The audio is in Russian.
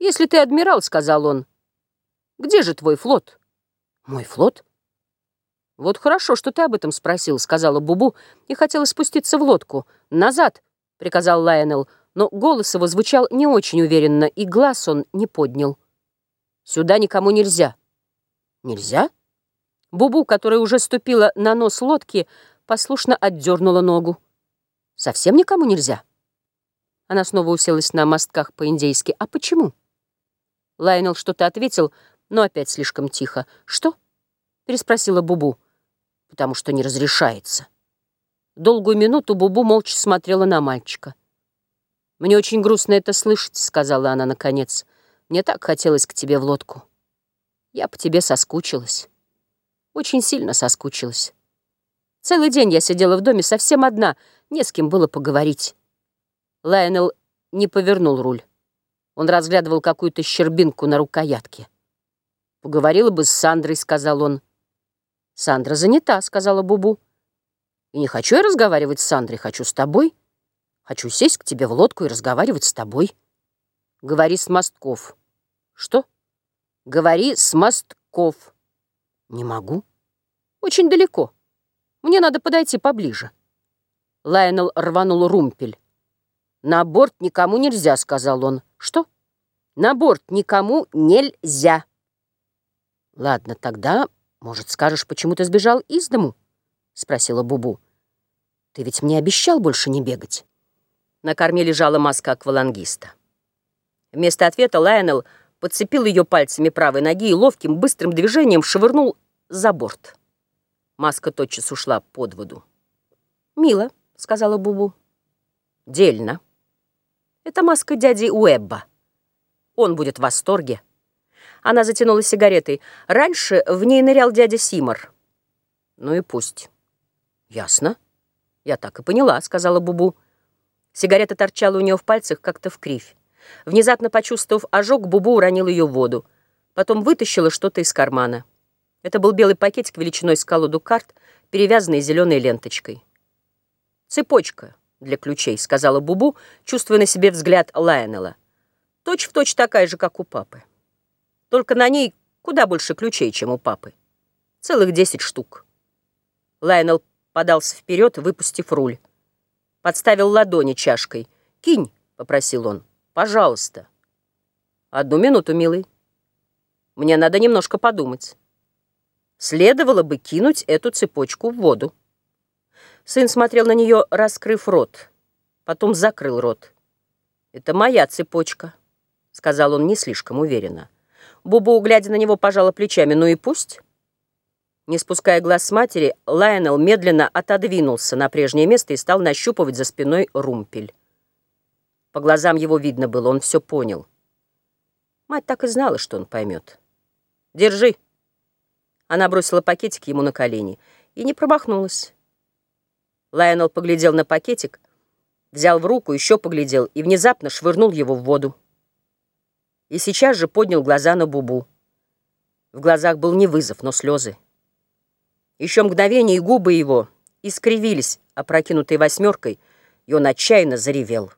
«Если ты адмирал, — сказал он, — где же твой флот?» «Мой флот?» «Вот хорошо, что ты об этом спросил», — сказала Бубу и хотела спуститься в лодку. «Назад!» — приказал Лайонел, но голос его звучал не очень уверенно, и глаз он не поднял. «Сюда никому нельзя». «Нельзя?» Бубу, которая уже ступила на нос лодки, послушно отдернула ногу. «Совсем никому нельзя?» Она снова уселась на мостках по-индейски. «А почему?» Лайнел что-то ответил, но опять слишком тихо. «Что?» — переспросила Бубу. «Потому что не разрешается». Долгую минуту Бубу молча смотрела на мальчика. «Мне очень грустно это слышать», — сказала она наконец. «Мне так хотелось к тебе в лодку. Я по тебе соскучилась. Очень сильно соскучилась. Целый день я сидела в доме совсем одна, не с кем было поговорить». Лайонел не повернул руль. Он разглядывал какую-то щербинку на рукоятке. «Поговорила бы с Сандрой», — сказал он. «Сандра занята», — сказала Бубу. «И не хочу я разговаривать с Сандрой, хочу с тобой. Хочу сесть к тебе в лодку и разговаривать с тобой. Говори с мостков». «Что?» «Говори с мостков». «Не могу. Очень далеко. Мне надо подойти поближе». Лайонел рванул румпель. «На борт никому нельзя», — сказал он. «Что?» «На борт никому нельзя». «Ладно, тогда, может, скажешь, почему ты сбежал из дому?» — спросила Бубу. «Ты ведь мне обещал больше не бегать». На корме лежала маска аквалангиста. Вместо ответа Лайонел подцепил ее пальцами правой ноги и ловким, быстрым движением швырнул за борт. Маска тотчас ушла под воду. «Мило», — сказала Бубу. «Дельно». Это маска дяди Уэбба. Он будет в восторге. Она затянула сигаретой. Раньше в ней нырял дядя Симор. Ну и пусть. Ясно. Я так и поняла, сказала Бубу. Сигарета торчала у нее в пальцах как-то в кривь. Внезапно почувствовав ожог, Бубу уронил ее в воду. Потом вытащила что-то из кармана. Это был белый пакетик величиной с колоду карт, перевязанный зеленой ленточкой. Цепочка для ключей», — сказала Бубу, чувствуя на себе взгляд Лайонела. «Точь в точь такая же, как у папы. Только на ней куда больше ключей, чем у папы. Целых десять штук». Лайонел подался вперед, выпустив руль. Подставил ладони чашкой. «Кинь», — попросил он, — «пожалуйста». «Одну минуту, милый. Мне надо немножко подумать. Следовало бы кинуть эту цепочку в воду». Сын смотрел на нее, раскрыв рот. Потом закрыл рот. «Это моя цепочка», — сказал он не слишком уверенно. Бубу, глядя на него, пожала плечами. «Ну и пусть». Не спуская глаз с матери, Лайонел медленно отодвинулся на прежнее место и стал нащупывать за спиной румпель. По глазам его видно было, он все понял. Мать так и знала, что он поймет. «Держи». Она бросила пакетик ему на колени и не промахнулась. Лайонел поглядел на пакетик, взял в руку, еще поглядел и внезапно швырнул его в воду. И сейчас же поднял глаза на Бубу. В глазах был не вызов, но слезы. Еще мгновение, и губы его искривились, опрокинутой восьмеркой, и он отчаянно заревел.